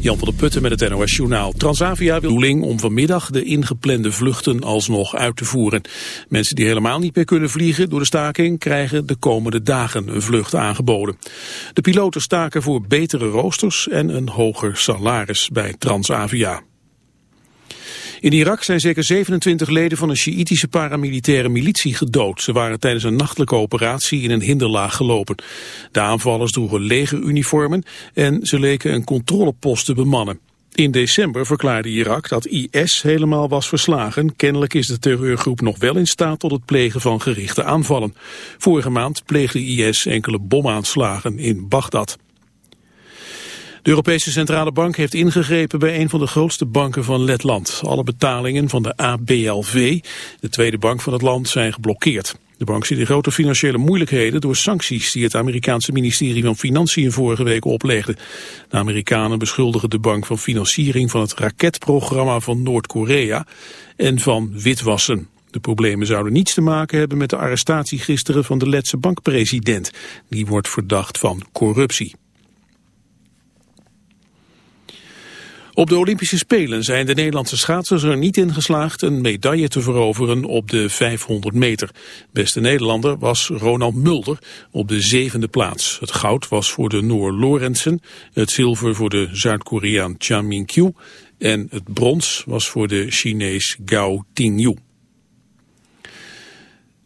Jan van der Putten met het NOS Journaal. Transavia wil bedoeling om vanmiddag de ingeplande vluchten alsnog uit te voeren. Mensen die helemaal niet meer kunnen vliegen door de staking... krijgen de komende dagen een vlucht aangeboden. De piloten staken voor betere roosters en een hoger salaris bij Transavia. In Irak zijn zeker 27 leden van een Sjiïtische paramilitaire militie gedood. Ze waren tijdens een nachtelijke operatie in een hinderlaag gelopen. De aanvallers droegen legeruniformen en ze leken een controlepost te bemannen. In december verklaarde Irak dat IS helemaal was verslagen. Kennelijk is de terreurgroep nog wel in staat tot het plegen van gerichte aanvallen. Vorige maand pleegde IS enkele bomaanslagen in Bagdad. De Europese Centrale Bank heeft ingegrepen bij een van de grootste banken van Letland. Alle betalingen van de ABLV, de tweede bank van het land, zijn geblokkeerd. De bank zit in grote financiële moeilijkheden door sancties die het Amerikaanse ministerie van Financiën vorige week oplegde. De Amerikanen beschuldigen de bank van financiering van het raketprogramma van Noord-Korea en van witwassen. De problemen zouden niets te maken hebben met de arrestatie gisteren van de Letse bankpresident. Die wordt verdacht van corruptie. Op de Olympische Spelen zijn de Nederlandse schaatsers er niet in geslaagd een medaille te veroveren op de 500 meter. Beste Nederlander was Ronald Mulder op de zevende plaats. Het goud was voor de Noor Lorentzen, het zilver voor de Zuid-Koreaan Cha Min-kyu en het brons was voor de Chinees Gao Tingyu.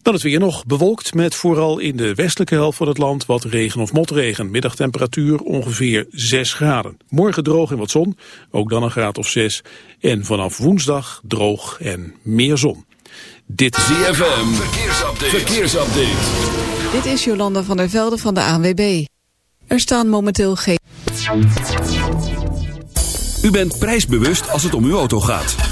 Dan het weer nog bewolkt met vooral in de westelijke helft van het land wat regen of motregen. Middagtemperatuur ongeveer 6 graden. Morgen droog en wat zon, ook dan een graad of 6. En vanaf woensdag droog en meer zon. Dit is ZFM, verkeersupdate. verkeersupdate. Dit is Jolanda van der Velde van de ANWB. Er staan momenteel geen... U bent prijsbewust als het om uw auto gaat.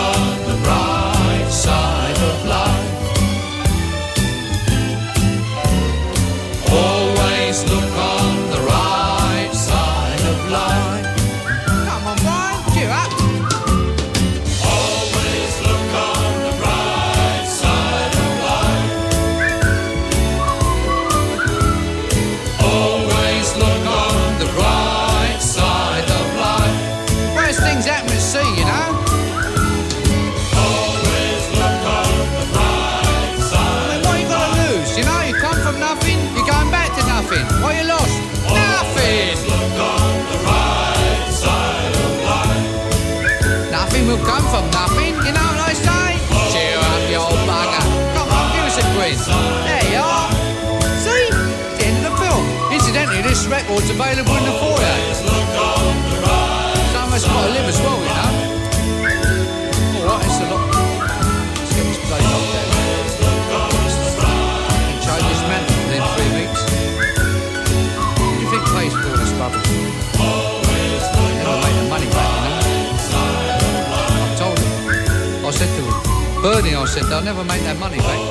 available in the foyer. Some of us got to live as well, you know. All right, it's a lot. Let's get this place locked down. Change this man within three weeks. What do you think pays for this rubbish? Never make the money back, you know. I told him. I said to him, Bernie, I said, they'll never make that money back.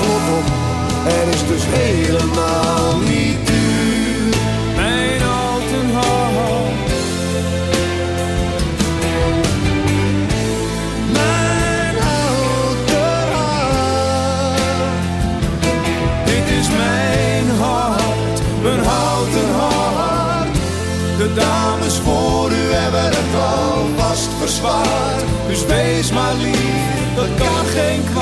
Er is dus helemaal niet duur. Mijn houten hart. Mijn houten hart. Dit is mijn hart, mijn houten hart. De dames voor u hebben het alvast verzwaard. Dus wees maar lief, dat kan geen kwaad.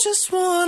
just wanna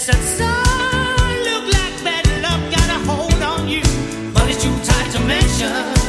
son, look like luck got a hold on you. But it's too tight to mention.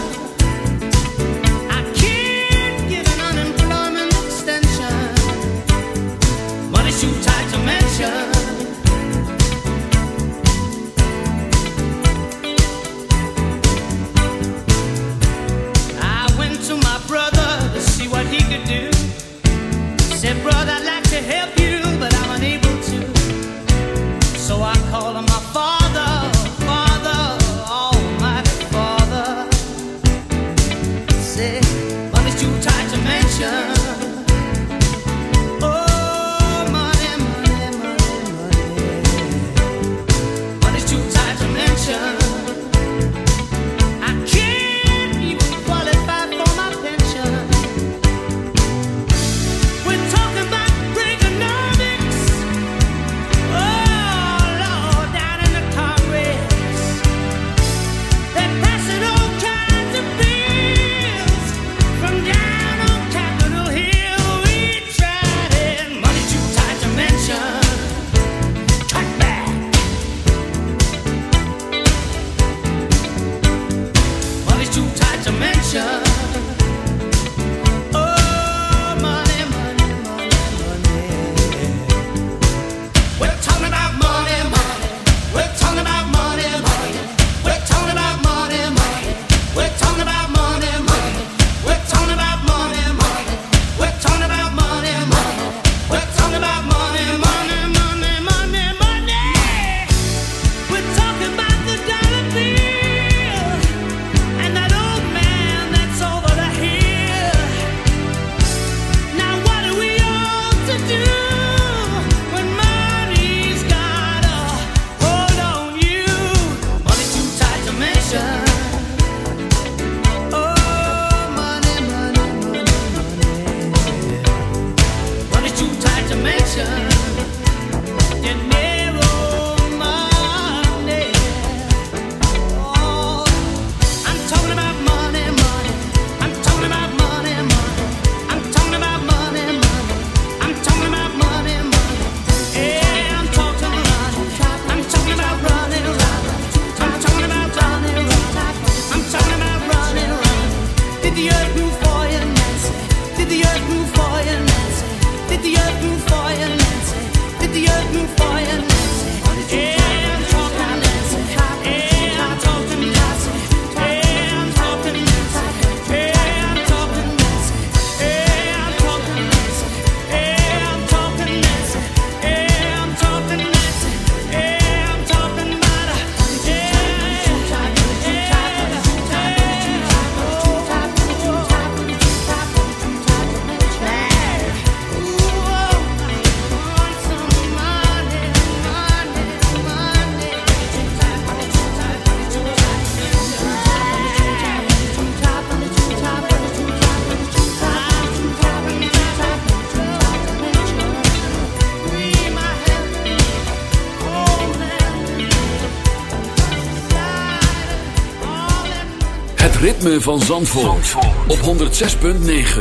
Ritme van Zandvoort, op 106.9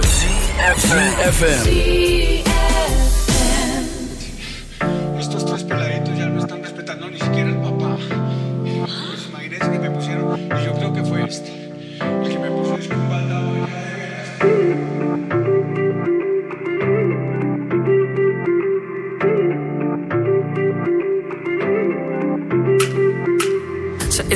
FM. Estos tres peladitos ya no están respetando ni siquiera al papá. Pues imagínense que me pusieron, y yo creo que fue este, el que me puso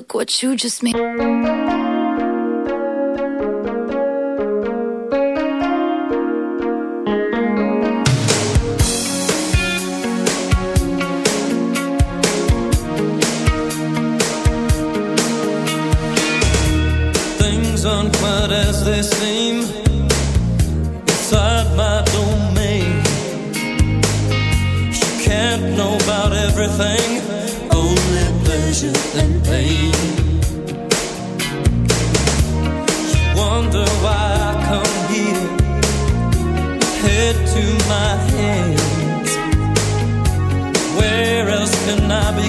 Look what you just made. Things aren't quite as they seem inside my domain. She can't know about everything, and pain. She wonder why I come here, head to my hands. Where else can I be